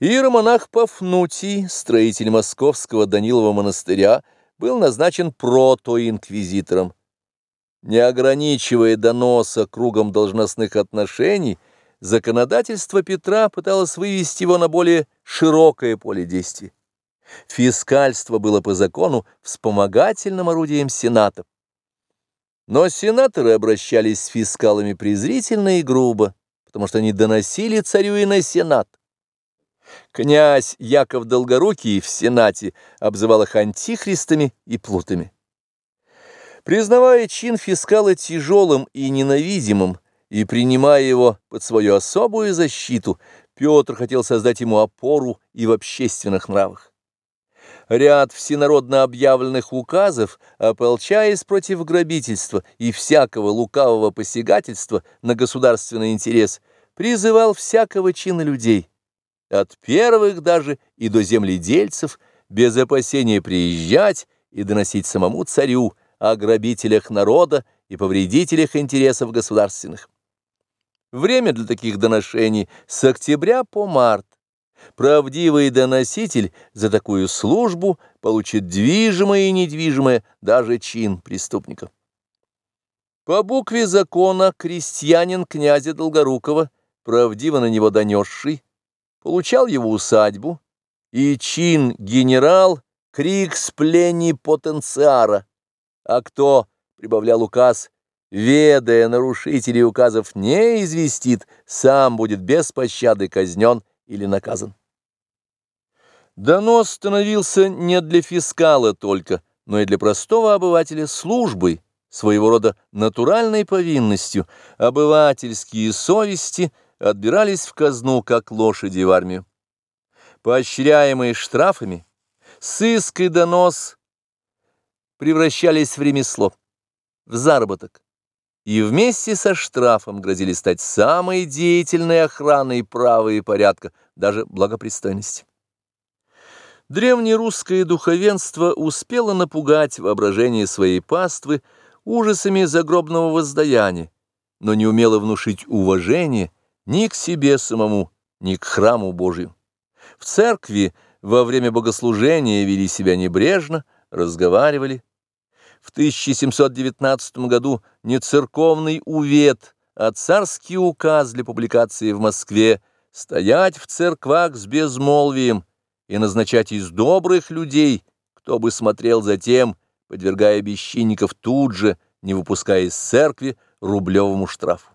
Иеромонах Пафнутий, строитель московского Данилова монастыря, был назначен протоинквизитором. Не ограничивая доноса кругом должностных отношений, законодательство Петра пыталось вывести его на более широкое поле действия. Фискальство было по закону вспомогательным орудием Сената. Но сенаторы обращались с фискалами презрительно и грубо, потому что они доносили царю и на Сенат. Князь Яков Долгорукий в Сенате обзывал их антихристами и плутами. Признавая чин фискала тяжелым и ненавидимым и принимая его под свою особую защиту, Петр хотел создать ему опору и в общественных нравах. Ряд всенародно объявленных указов, ополчаясь против грабительства и всякого лукавого посягательства на государственный интерес, призывал всякого чина людей – от первых даже и до земледельцев, без опасения приезжать и доносить самому царю о грабителях народа и повредителях интересов государственных. Время для таких доношений с октября по март. Правдивый доноситель за такую службу получит движимое и недвижимое даже чин преступника. По букве закона крестьянин князя Долгорукова, правдиво на него донесший, получал его усадьбу, и чин генерал крикс плени потенциара, а кто, прибавлял указ, ведая нарушителей указов, не известит, сам будет без пощады казнен или наказан. Донос становился не для фискала только, но и для простого обывателя службой, своего рода натуральной повинностью, обывательские совести – отбирались в казну, как лошади в армию. Поощряемые штрафами, сыск и донос превращались в ремесло, в заработок, и вместе со штрафом грозили стать самой деятельной охраной права и порядка, даже благопристойности. Древнерусское духовенство успело напугать воображение своей паствы ужасами загробного воздаяния, но не умело внушить уважение ни к себе самому, ни к храму Божию. В церкви во время богослужения вели себя небрежно, разговаривали. В 1719 году не церковный увет, а царский указ для публикации в Москве стоять в церквах с безмолвием и назначать из добрых людей, кто бы смотрел за тем, подвергая бесчинников тут же, не выпуская из церкви, рублевому штрафу.